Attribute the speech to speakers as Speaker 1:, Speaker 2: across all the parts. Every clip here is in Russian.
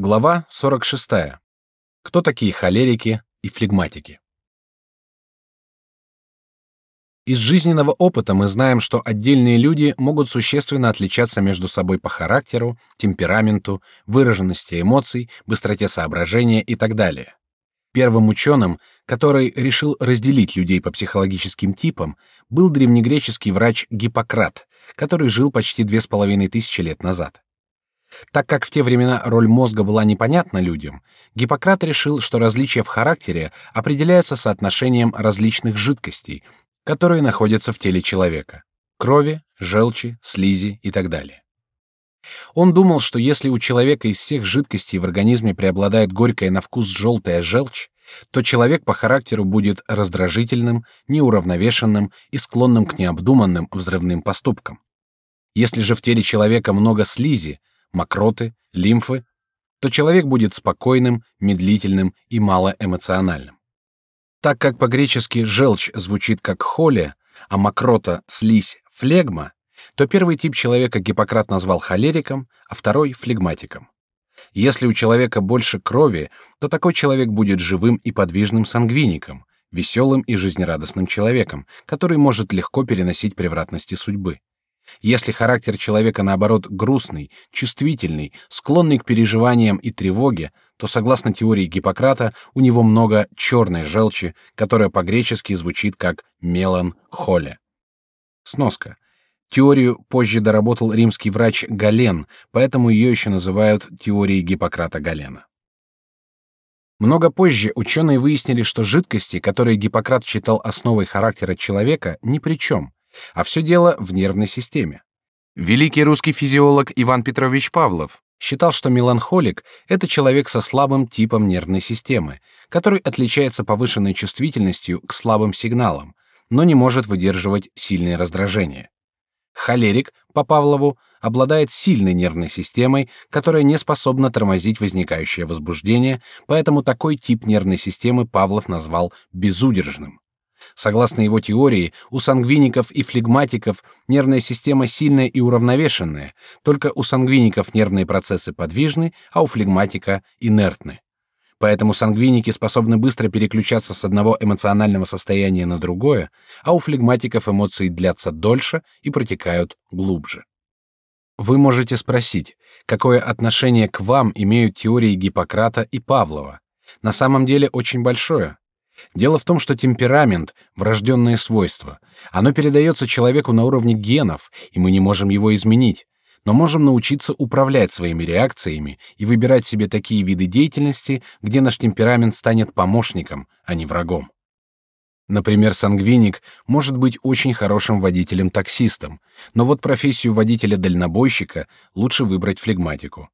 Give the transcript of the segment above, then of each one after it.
Speaker 1: Глава 46. Кто такие холерики и флегматики? Из жизненного опыта мы знаем, что отдельные люди могут существенно отличаться между собой по характеру, темпераменту, выраженности эмоций, быстроте соображения и так далее. Первым ученым, который решил разделить людей по психологическим типам, был древнегреческий врач Гиппократ, который жил почти две с половиной тысячи лет назад. Так как в те времена роль мозга была непонятна людям, Гиппократ решил, что различия в характере определяются соотношением различных жидкостей, которые находятся в теле человека: крови, желчи, слизи и так далее. Он думал, что если у человека из всех жидкостей в организме преобладает горькая на вкус желтая желчь, то человек по характеру будет раздражительным, неуравновешенным и склонным к необдуманным взрывным поступкам. Если же в теле человека много слизи, мокроты, лимфы, то человек будет спокойным, медлительным и малоэмоциональным. Так как по-гречески желчь звучит как холе, а мокрота слизь флегма, то первый тип человека Гиппократ назвал холериком, а второй флегматиком. Если у человека больше крови, то такой человек будет живым и подвижным сангвиником, веселым и жизнерадостным человеком, который может легко переносить превратности судьбы. Если характер человека, наоборот, грустный, чувствительный, склонный к переживаниям и тревоге, то, согласно теории Гиппократа, у него много черной желчи, которая по-гречески звучит как меланхолия. Сноска. Теорию позже доработал римский врач Гален, поэтому ее еще называют теорией Гиппократа Галена. Много позже ученые выяснили, что жидкости, которые Гиппократ считал основой характера человека, ни при чем, а все дело в нервной системе. Великий русский физиолог Иван Петрович Павлов считал, что меланхолик — это человек со слабым типом нервной системы, который отличается повышенной чувствительностью к слабым сигналам, но не может выдерживать сильные раздражения. Холерик, по Павлову, обладает сильной нервной системой, которая не способна тормозить возникающее возбуждение, поэтому такой тип нервной системы Павлов назвал безудержным. Согласно его теории, у сангвиников и флегматиков нервная система сильная и уравновешенная, только у сангвиников нервные процессы подвижны, а у флегматика инертны. Поэтому сангвиники способны быстро переключаться с одного эмоционального состояния на другое, а у флегматиков эмоции длятся дольше и протекают глубже. Вы можете спросить, какое отношение к вам имеют теории Гиппократа и Павлова? На самом деле очень большое. Дело в том, что темперамент — врожденное свойство. Оно передается человеку на уровне генов, и мы не можем его изменить, но можем научиться управлять своими реакциями и выбирать себе такие виды деятельности, где наш темперамент станет помощником, а не врагом. Например, сангвиник может быть очень хорошим водителем-таксистом, но вот профессию водителя-дальнобойщика лучше выбрать флегматику.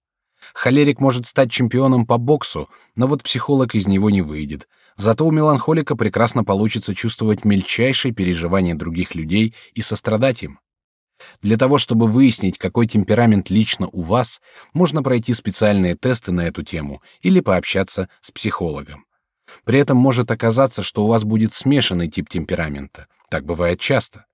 Speaker 1: Холерик может стать чемпионом по боксу, но вот психолог из него не выйдет. Зато у меланхолика прекрасно получится чувствовать мельчайшие переживания других людей и сострадать им. Для того, чтобы выяснить, какой темперамент лично у вас, можно пройти специальные тесты на эту тему или пообщаться с психологом. При этом может оказаться, что у вас будет смешанный тип темперамента. Так бывает часто.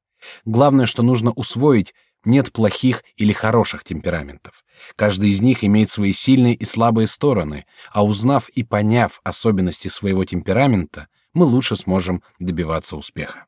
Speaker 1: Главное, что нужно усвоить, нет плохих или хороших темпераментов. Каждый из них имеет свои сильные и слабые стороны, а узнав и поняв особенности своего темперамента, мы лучше сможем добиваться успеха.